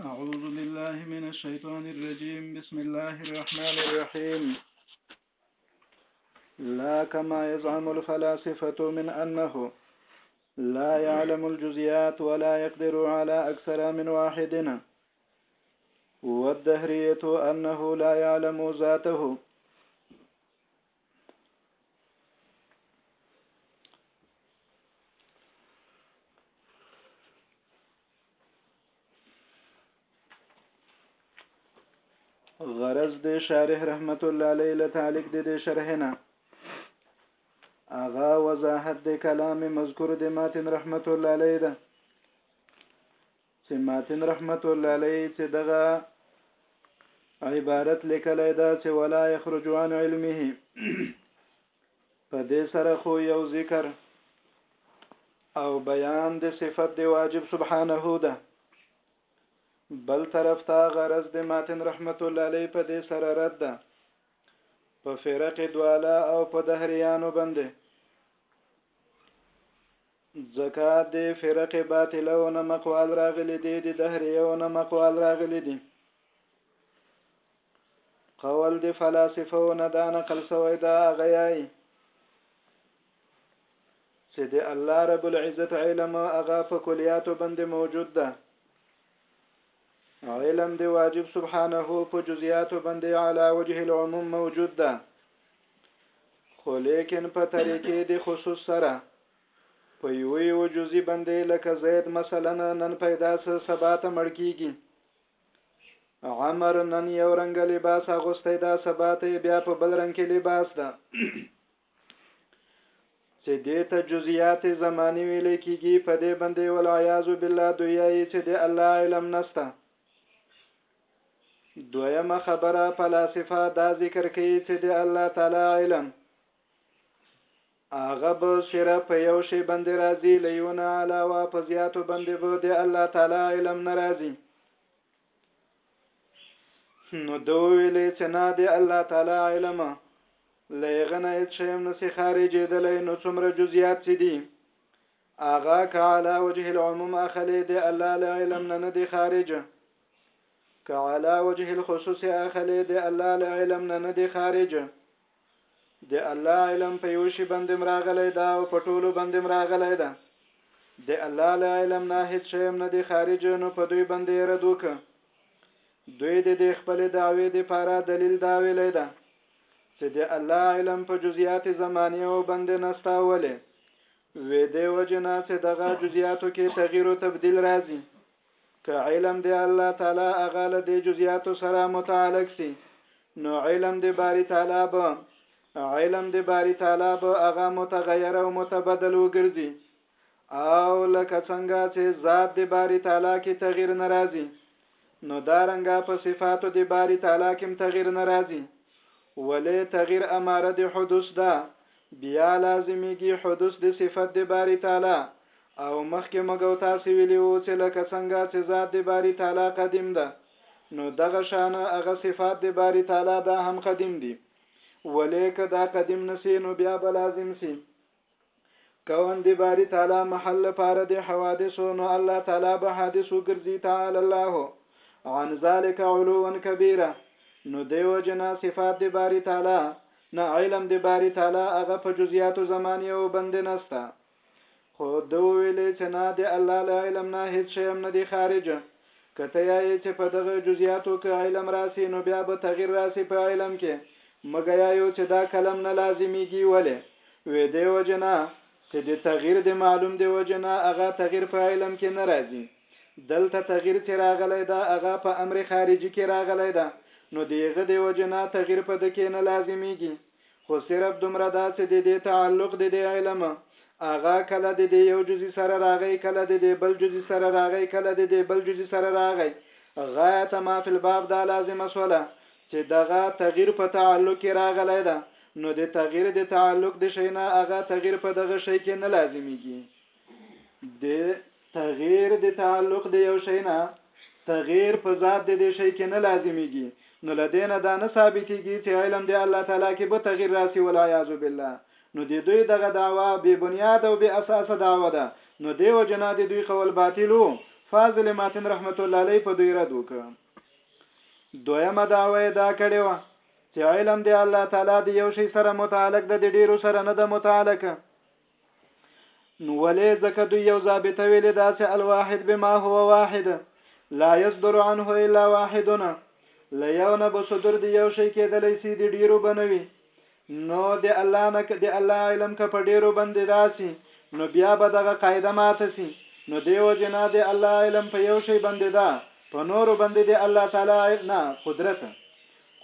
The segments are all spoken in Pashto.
أعوذ بالله من الشيطان الرجيم بسم الله الرحمن الرحيم لا كما يزعم الفلاسفة من أنه لا يعلم الجزيات ولا يقدر على أكثر من واحدنا والدهرية أنه لا يعلم ذاته غرض د شارح رحمت الله علیه له تعلق د دې شرح نه اغا وضاحت د کلام مذکور د ماتن رحمت الله علیه ده چې ماتن رحمت الله علیه چې دغه عبارت لیکلی دا چې ولا یخرج عن علمه په دې سره خو یو ذکر او بیان د صفت دی واجب سبحانه ده بل طرف ته غرض د ماتن رحمت الله علیه په دې سره رد ده په فرق دواله او په دهریانو باندې ځکه د فرق باطله او نمقوال راغلي دي د دهریه او نمقوال راغلي دي قول د فلاسفه او نه دا نقل سوی دا غیای چې د الله رب العزت علم هغه په کلیاتو باندې موجود ده علم دی واجب سبحانه په جزئیاتو باندې علی وجه العموم موجود ده خو لیکن په طریقې د خصوص سره په یو یو جزئی باندې لکه زید مثلا نن پیدا سه سبا ته مړ کیږي عمر نن یو رنگ لباس اغوسته دا سبا ته بیا په بل رنگ کې لباس ده چې دې ته جزئیات زمانی ویل کیږي په دې باندې ولعیاذ بالله دوی چې د الله علم نسته دویمه خبره فلاسفه دا ذکر کوي چې د الله تعالی علم هغه به صرف په یو شی باندې راځي لیونه علاوه په زیاتو باندې به د الله تعالی علم نه راځي نو دو ویلې چې نه د الله تعالی علم لغنه هیڅ شی هم نسی خارجېدلی نو څومره جزئیات چې دي هغه که علا وجه العموم اخلی دی الله له علم نه نه دی خارج که علا وجه الخصوص اخلی دی الله له علم نه نه دی خارج د الله علم په یو شی باندې مراغلی دا او په ټولو باندې مراغلی ده د الله له علم نه هیڅ شی هم نه دی خارج نو په دوی باندې رد وک دوی د دې خپل دعوی د پاره دلیل دا ویلې ده چې د الله علم په جزئیات زمانه او باندې نستا ولې وې دې وجه نه چې دغه جزئیاتو کې تغییر او تبدیل راځي که علم دې الله تعالی هغه له دې جزئیاتو سره متعلق سي نو علم دې باری تعالی به علم دې باری تعالی به هغه متغیر او متبدل وګرځي او لکه څنګه چې ذات دې باری تعالی کې تغییر ناراضي نو دا رنګه په صفاتو د باری تعالی کم تغیر نه راځي ولې تغیر اماره د حدوث ده بیا لازمیږي حدوث د صفت د باری تعالی او مخکې مګو تاسو ویلی وو چې لکه څنګه چې ذات د باری تعالی قدیم ده نو دغه شان هغه صفات د باری تعالی دا هم قدیم دي ولیک دا قدیم نسی نو بیا به لازم سی کون دی باری تعالی محل لپاره دی حوادثو نو الله تعالی به حادث وګرځي تعالی الله عن ذلك علوا كبيرا نو دیو جنا صفات دی باری تعالی نه علم دی باری تعالی هغه په جزئیات زمانه او بند نستا خو دو ویلې چې نه دی الله له علم نه هیڅ شی هم نه دی خارج که ته یایې چې په دغه جزیاتو که علم راسې نو بیا به تغیر راسې په علم کې مګه یایو چې دا کلم نه لازمیږي ولې وې دې وجې نه چې د تغیر د معلوم د وجې نه هغه تغیر په علم کې نه راځي دلته تغیر چې راغلی ده هغه په امر خارجي کې راغلی ده نو د هغه د وجې نه تغیر په ده کې نه لازمیږي خو صرف دومره دا چې د دې تعلق د دې علم هغه کله د دې یو جزی سره راغی کله د دې بل جزی سره راغی کله د دې بل جزی سره راغی غایت ما فی الباب دا لازمه سوله چې دغه تغییر په تعلق کې راغلی ده نو د تغییر د تعلق د شینا هغه تغییر په دغه شی کې نه لازمیږي د تغیر د تعلق د یو شی نه تغیر په ذات د دې شی کې نه لازمیږي نو لدینه دا نه ثابتېږي چې علم د الله تعالی کې به تغیر راسي والعیاذ بالله نو د دوی دغه دعوا بې بنیاد او بې اساسه دعوا ده نو دیو جنا د دوی قول باطل وو فاضل ماتن رحمت الله علیه په دوی رد وکړ دویمه دعوا دا کړې و چې علم دی الله تعالی دی یو شی سره متعلق ده د ډیرو سره نه ده متعلق نو ولې ځکه دوی یو ضابطه ویلې داسې الواحد بما هو واحد لا يصدر عنه الا واحدنا ليونه به صدر دی یو شی کېدلی سي دی ډیرو بنوي نو د الله نه د الله علم که په ډیرو باندې داسي نو بیا به دغه قاعده ماته سي نو دیو جنا د الله علم په یو شی باندې دا په نورو باندې د الله تعالی نه قدرت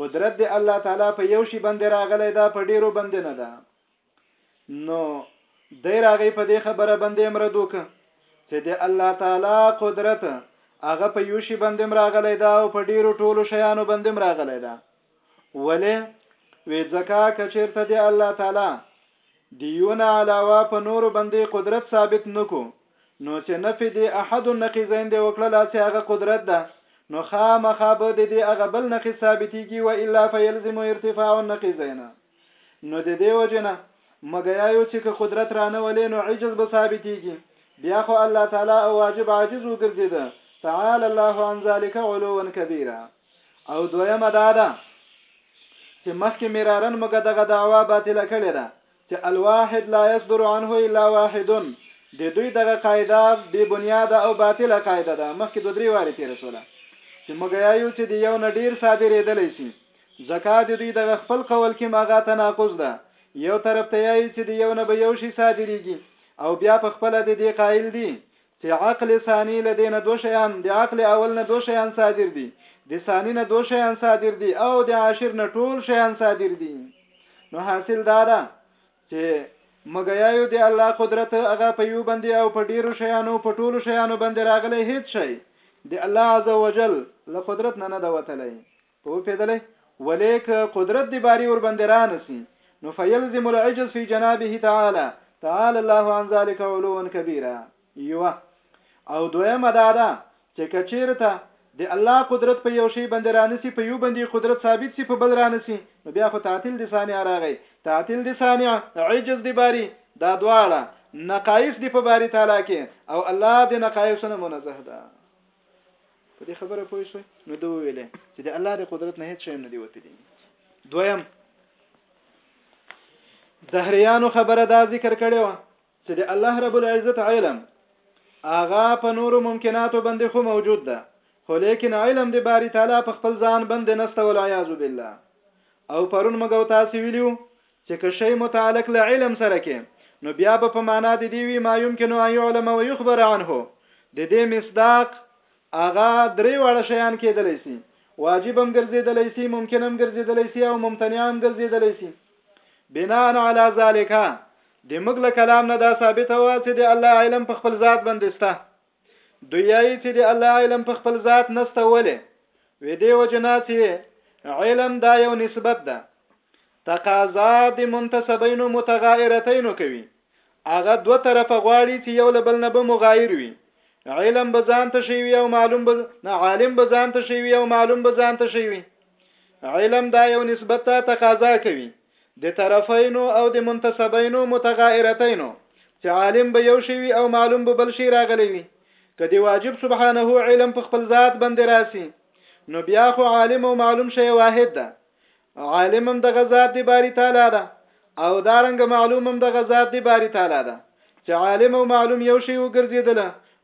قدرت د الله تعالی په یو شی باندې راغلی دا په ډیرو باندې نه ده نو دی راغی په دې خبره باندې امرد وک چې د الله تعالی قدرت هغه په یو شی باندې راغلی دا او په ډیرو ټولو شیانو باندې راغلی دا ولې وې ځکه کچیرته د الله تعالی دیونه علاوه په نور باندې قدرت ثابت نکو نو چې نفي دی احد النقیزین دی وکړه لا چې هغه قدرت ده نو خامخا به د دې هغه بل نقیز ثابتيږي و الا فیلزم ارتفاع النقیزین نو د دې وجې نه مګیا یو چې که قدرت رانه ولې نو عجز به ثابتېږي بیا خو الله تعالی او واجب عاجز وګرځېده تعالی الله عن ذلک علوا کبیره او دویمه دا ده چې مخکې مرارن موږ دغه دعوا باطله کړې ده چې الواحد لا يصدر عنه الا واحد د دوی دغه قاعده بی بنیاد او باطله قاعده ده مخکې دوه درې وارې تیر شوله چې موږ یو چې د یو نه ډیر صادرېدلی شي ځکه د دوی دغه خپل قول کې مغا تناقض ده، یو طرف ته یایي چې د یو نه به یو شي صادریږي او بیا په خپله د دې قایل دي چې عقل ثاني له دې نه دوه شیان، د عقل اول نه دوه شیان صادر دي، د ثاني نه دوه شیان صادر دي او د عاشر نه ټول شیان صادر دي. نو حاصل دا ده چې مګیایو د الله قدرت هغه په یو باندې او په ډیرو شیانو په ټولو شیانو باندې راغلی هیڅ شی د الله عزوجل له قدرت نه نه ده وتلی. پوپیدلی ولې که قدرت دی باری وربندې رانسی نو فیلزم العجز فی جنابه تعالی تعالی الله عن ذلک علوا کبیرا یوه او دویمه دا ده چې که چیرته د الله قدرت په یو شی باندې رانسی په یو باندې قدرت ثابت سی په بل رانسی نو بیا خو تعطیل دی صانع راغی تعطیل دی صانع عجز دی باری دا دواړه نقایص دی په باری تعالی کې او الله د نقایصونه منزه ده په دې خبره پوه شو نو دوی ویلې چې د الله د قدرت نه هیڅ شی نه دی وتلی دویم دهریانو خبره دا ذکر کړې و چې د الله رب العزت علم آغا په نورو ممکناتو باندې خو موجود ده خو لیکن علم د باری تعالی په خپل ځان باندې نسته ول عیاذ بالله او پرون مګو تاسو ویلو چې که شی متعلق له علم سره کې نو بیا به په معنا د دې وی ما يمكن ان يعلم و يخبر عنه د دې مصداق اغا درې واړه شیان کېدلی سي واجب هم ګرځېدلی سي ممکن هم ګرځېدلی سي او ممتنع هم ګرځېدلی سي بناء علی ذالک د موږ له کلام نه دا ثابته و چې د الله علم په خپل ذات باندې سته دوی یایي چې د الله علم په خپل ذات نسته ولې وې دی وجنا چې علم دا یو نسبت ده تقاضا د منتسبینو متغایرتینو کوي هغه دوه طرفه غواړي چې یو له بل نه به مغایر وي علم به ځان ته شي او معلوم به نه عالم به ځان ته شي او معلوم به ځان ته شي علم دا یو نسبت ته تقاضا کوي د طرفینو او د منتسبینو متغائرتینو چې عالم به یو شي او معلوم به بل شي راغلی وي که دی واجب سبحانه علم په خپل ذات باندې راسي نو بیا خو عالم او معلوم شی واحد ده عالم هم د غزاد دی باری تعالی ده او دارنګ معلوم هم د غزاد دی باری تعالی ده چې عالم او معلوم یو شی وګرځیدل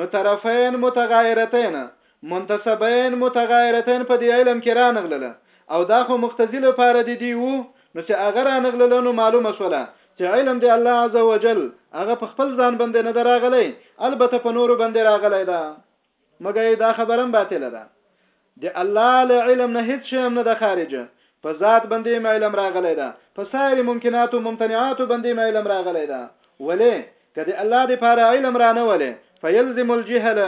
نو طرفین متغایرتین منتسبين متغايرتين په دي علم کي رانغلله او دا خو مقتضي لپاره دي دي وو نو چه هغه رانغلله نو معلومه شوله چه علم دي الله عزوجل هغه په خپل ځان بندي نه ده راغلي البته په نورو بندي راغلي ده مګي دا خبره هم باطله ده دي الله له علم نه هيڅ شي هم نه ده خارجه په ذات بندي هم علم راغلي ده په ساير ممکنات او ممتنعات بندي هم علم راغلي ده ولي کدي الله دي پاره علم رانه ولي فيلزم الجهل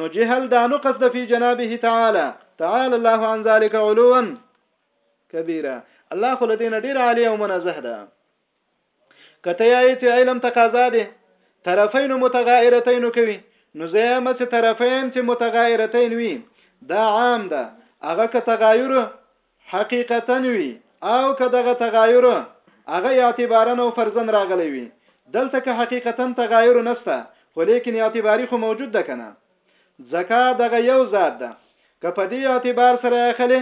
نو جهل دا نقص د فی جنابه تعالی تعالی الله عن ذلك علوا کبیره الله خو لدین ډیر عالی او منزه ده کته یې چې علم تقاضا ده طرفین متغایرتین کوي نو زیامه چې طرفین چې متغایرتین وي دا عام ده هغه که تغایر حقیقتا وي او که دغه تغایر هغه اعتبارا او فرضا راغلی وي دلته که حقیقتا تغایر نسته خو لیکن اعتباری خو موجود ده کنه ځکه دغه یو ذات ده که په دې اعتبار سره اخلي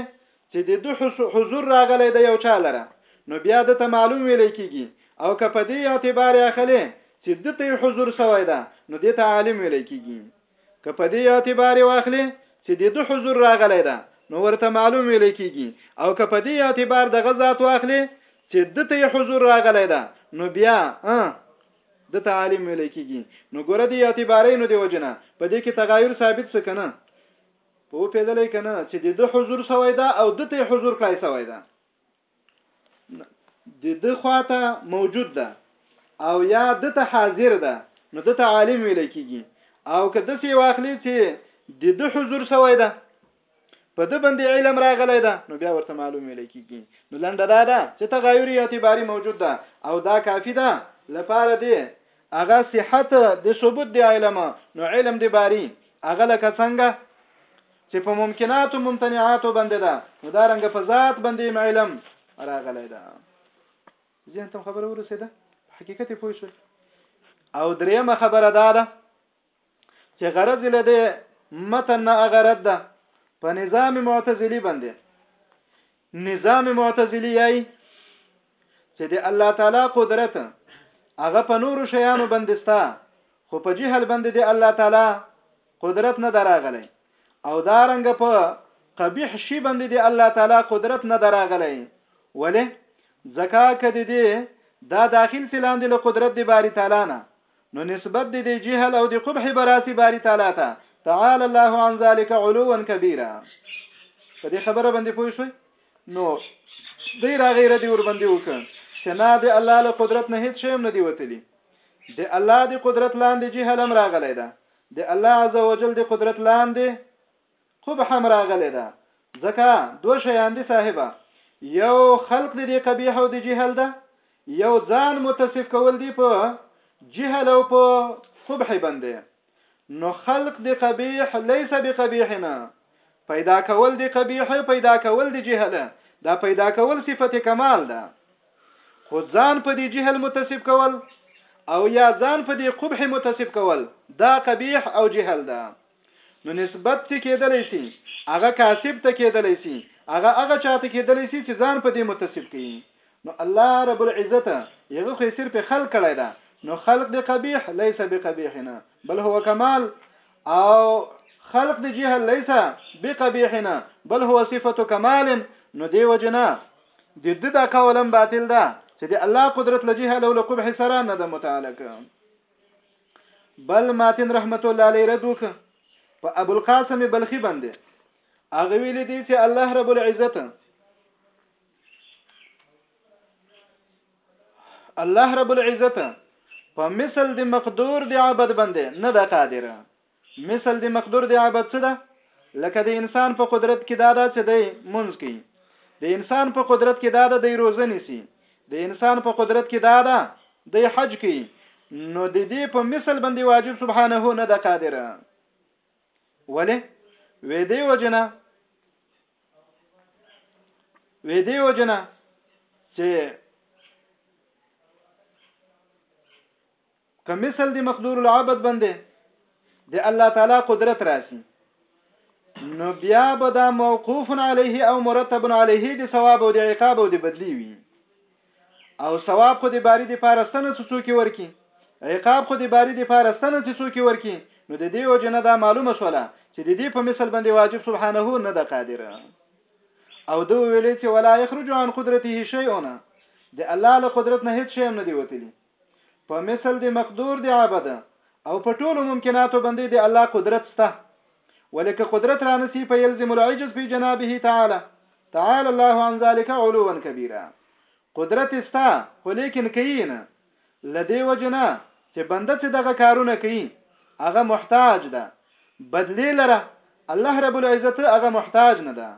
چې د دو حضور راغلی د یو چا لره نو بیا د ته معلوم ویل کیږي او که په دې اعتبار اخلي چې د ته حضور سوی ده نو د ته عالم ویل کیږي که په دې اعتبار واخلې چې د ده حضور راغلی ده نو ورته معلوم ویل کیږي او که په دې اعتبار دغه ذات واخلې چې د ته حضور راغلی ده نو بیا د ته عالم ویل کیږي نو ګوره دې اعتبارینو دی وجنه په دې کې تغایر ثابت څه کنه په پیدلې کنه چې د ده حضور سوی ده او د ته حضور کړای سوی ده د د خواته موجود ده او یا د ته حاضر ده نو د ته عالم ویل کیږي او که د سی واخلې چې د د حضور شوی ده په د باندې علم راغلی ده نو بیا ورته معلوم ویل کیږي نو لنډه دا ده چې تغیر اعتباری موجود ده او دا کافی ده لپاره دی هغه صحت د ثبوت دی علم نو علم دی باری هغه لکه څنګه چې په ممکنات او ممتنعات باندې ده نو دا رنګ په ذات باندې علم راغلی ده ذهن ته خبره ورسېده حقیقت پوه شو او دریمه خبره دا ده چې غرض له دې متن نه غرض ده په نظام معتزلی باندې نظام معتزلی یای چې د الله تعالی قدرت هغه په نورو شیانو بندستا خو په جهل باندې د الله تعالی قدرت نه دراغلی او دا رنګ په قبیح شی باندې دی الله تعالی قدرت نه دراغلی ولی زکا کدی دی دا داخل فلان دی له قدرت دی باری تعالی نه نو نسبت دې د جهل او د قبح براسي باري تعالی ته تعالی الله عن ذلك علوا كبيرا په دې خبره باندې پوه شوي نو دی راغی ردی ور باندې وکړ چې نه د الله له قدرت نه هیڅ شی هم نه دی وتلی د الله د قدرت لاندې جهل هم راغلی ده د الله عزوجل د قدرت لاندې قبح هم راغلې ده ځکه دو شیان دي صاحبه یو خلق د دې قبیح او د جهل ده یو ځان متصف کول دي په جهل او په قبح باندې نو خلق د قبیح ليس بقبیح نه پیدا کول د قبیح پیدا کول د جهل دا پیدا کول صفت کمال ده خو ځان په دې جهل متصف کول او یا ځان په دې قبح متصف کول دا قبیح او جهل ده نو نسبت څه کېدلی سي؟ هغه کاسب ته کېدلی سي، هغه هغه چا ته کېدلی سي چي ځان په دې متصف کړي. نو الله رب العزت هغه خو صرف خلق کړی ده، نو خلق د قبیح لیس بقبیحنا بل هو کمال او خلق د جهل لیس بقبیحنا بل هو صفت کمال نو دی وجنا د د دا قولم باطل ده چې د الله قدرت له جهل او له قبح سره نه ده متعلق بل ماتن رحمت الله علیه رد وک په ابو القاسم بلخی باندې هغه ویل دي چې الله رب العزت الله رب العزت په مثل د مقدور دی عبادت باندې نه د قادر مثل د مقدور د عبادت څه ده لکه د انسان په قدرت کې دا ده چې دی منځ کوي د انسان په قدرت کې دا ده د روزه نیسي د انسان په قدرت کې دا ده د حج کوي نو د دې په مثل باندې واجب سبحانه نه د قادر ولی وې دی وجنه وې دی وجنه چې که مثل د مقدور العبد باندې د الله تعالی قدرت راسي نو بیا به دا موقوف علیه او مرتب علیه د ثواب او د عقاب او د بدلی وي او ثواب خو د باری د پارستنه څه څوک ورکی عقاب خو د باری د پارستنه څه څوک ورکی نو د دې وجنه دا معلومه شوله چې د دې په مثل باندې واجب سبحانه نه د قادر او دو ویلې چې ولا یخرج عن قدرته شیئون د الله له قدرت نه هیڅ شی هم نه دی وتلی په مثل دی مقدور دی عبد او په ټولو ممکناتو باندې دی الله قدرت سته ولکه قدرت رانسی په يلزم العجز په جنابه تعالی تعالی الله عن ذلك علوا كبيرا قدرت ستا خو لیکن کوي نه لدی وجنا چې بنده چې دغه کارونه کوي هغه محتاج ده بدلی لره الله رب العزت هغه محتاج نه ده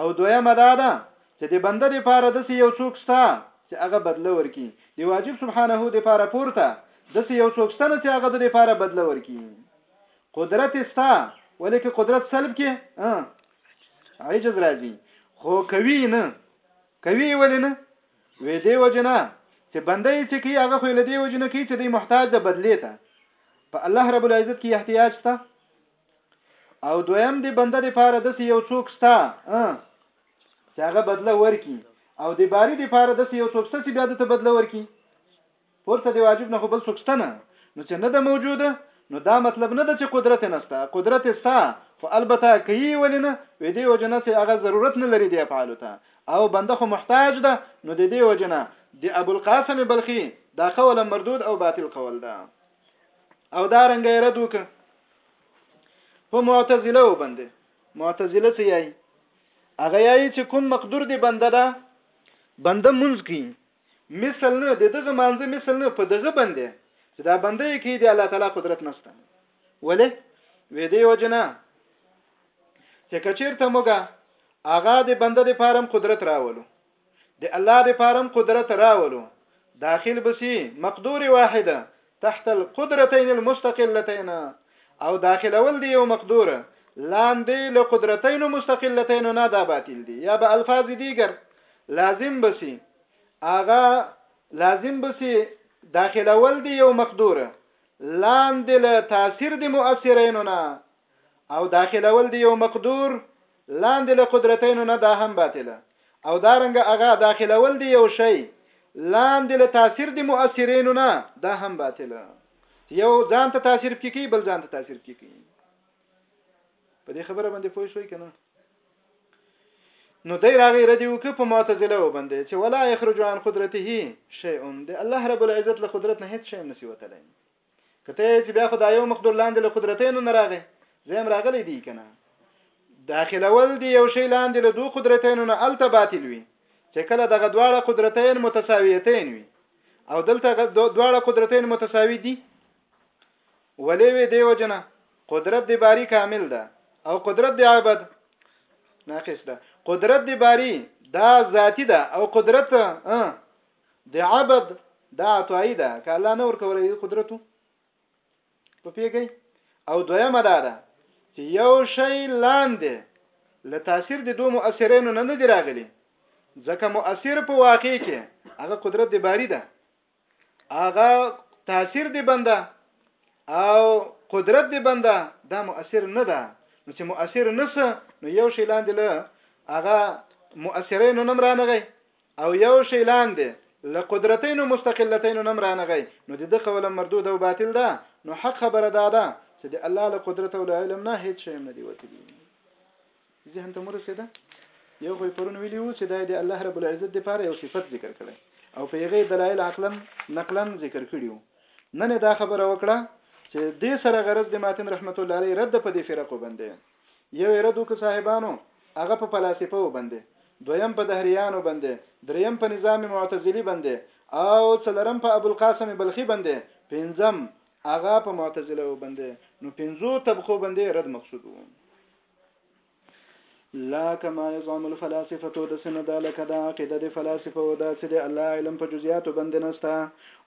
او دویمه دا ده چې د بنده د پاره دسې یو څوک شته چې هغه بدله ورکی د واجب سبحانه د پاره پورته دسې یو څوک شته نه چې هغه د پاره بدله ورکی قدرت ستا ولې که قدرت سلب کې عجز راځي خو کوي نه کوي ولې نه وې دی وجنه چې بنده یې چې کوي هغه خو له دی وجنه کوي چې دی محتاج ده بدلی ته په الله رب العزت کې احتیاج ته او دویم دی بنده د پاره د یو څوک ستا چې هغه بدله ورکی او د باری د پاره د یو څوک ستا چې بیا د ته بدله ورکی پورته دی واجب نه خو بل څوک ستا نه نو چې نه ده موجوده نو دا مطلب نه ده چې قدرت نشته قدرت ستا خو البته کوي ولې نه وې دی وجنه چې هغه ضرورت نه لري دی افعال ته او بنده خو محتاج ده نو د دې وجنه د ابو القاسم بلخي دا قول مردود او باطل قول ده او دا رنګ یې رد وکړ په معتزله وبنده معتزله څه یایي هغه یایي چې کوم مقدور دی بنده ده بنده منځ کوي مثل نه د دغه مانځ مثل نه په دغه بنده چې دا بنده یې کوي دی الله تعالی قدرت نشته ولې وې دی وجنه چې کچیر ته موګه هغه د بنده د پارم قدرت راولو د الله د پارم قدرت راولو داخل بسی مقدور واحده تحت القدرتين المستقلتين او داخلول دی یو مقدور لاندې له قدرتین مستقلتین نه دا باطل دي یا به الفاظ دیګر لازم بسی اغا لازم بسی داخلول دی یو مقدور لاندې له تاثیر د مؤثرینو نه او داخلول دی یو مقدور لاندې له قدرتینو نه دا هم باطله او دا رنګه هغه داخلول دی یو شی لاندې له تاثیر دی مؤثرینو نه دا هم باطله یو ځان ته تاثیر پکې کوي بل ځان ته تاثیر پکې کوي په دې خبره باندې پوه شوي کنه نو دی راغی ردی وک په معتزله وبندې چې ولا یخرج عن قدرته شیء د الله رب العزت له قدرت نه هیڅ شی نسی وتلی کته یې چې بیا خو دا یو مخ در لاندې له قدرتینو نه راغی زم راغلی دی کنه داخلول دی یو شی لاندې له دوه قدرتینو نه الته باطل وي چې کله دغه دواړه قدرتین متساویتین وي او دلته دواړه قدرتین متساوي دي ولې وی دی وجنه قدرت دی باری کامل ده او قدرت دی عبد ناقص ده قدرت دی باری دا ذاتی ده او قدرت د عبد دا عطایی ده که الله نه ورکولای قدرت په پیګی او دویمه دا ده چې یو شی لاندې له تاثیر د دوه مؤثرینو نه نه دی راغلی ځکه مؤثر په واقع کې هغه قدرت دی باری ده هغه تاثیر دی بنده او قدرت دی بنده دا مؤثر نه ده نو چې مؤثر نسه نو یو شی لاندې له هغه مؤثرینو نه مرانغی او یو شی لاندې له قدرتین او مستقلتین نم رانغی نو د ده قول مردود او باطل ده نو حق خبره دا ده چې د الله له قدرت او له علم نه هیڅ شی هم نه دی وتلی ذهن ته مرسیده یو خو پرون ویلی وو چې دا د الله رب العزت لپاره یو صفت ذکر کړي او په یغه دلایل عقلا نقلا ذکر کړیو نن دا خبره وکړه چې دې سره غرض د ماتن رحمت الله علیه رد په دې فرقو باندې یو یې رد وکړ صاحبانو هغه په فلاسفه و بندې دویم په دهریانو بندې دریم په نظام معتزلي بندې او څلرم په ابوالقاسم بلخي بندې پنځم هغه په معتزله و بندې نو پنځو طبقو بندې رد مقصود وو لا کما یزعم الفلاسفه د سندا لکه دا عقیده د فلاسفه او دا چې د الله علم په جزئیاتو باندې نستا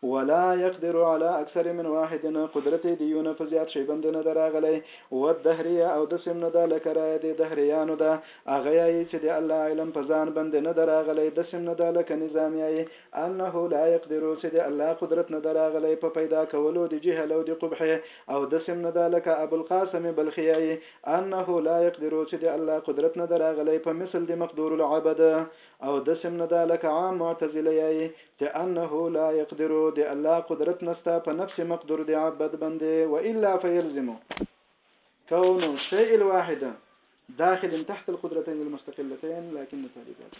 ولا يقدر على اکثر من واحد قدرت دی یو نه په زیات شی بند نه دراغلی و دهریه او دسم نه ده لکه رایه دی دهریانو ده هغه یی چې د الله علم په ځان بند نه دراغلی دسم نه ده لکه نظام یی انه لا يقدر چې د الله قدرت نه دراغلی په پیدا کولو د جهل او د قبح او دسم نه ده لکه ابو القاسم بلخی یی انه لا يقدر چې د الله قدرت نه دراغلی په مثل د مقدور العبد او داسې هم نه ده لکه عام معتزله ياي چې انه لا يقدر د الله قدرت نسته په نفس مقدور د عبد بندې والا فيلزم كون الشيء الواحد داخل تحت القدرتين المستقلتين لكن تالي ذاتي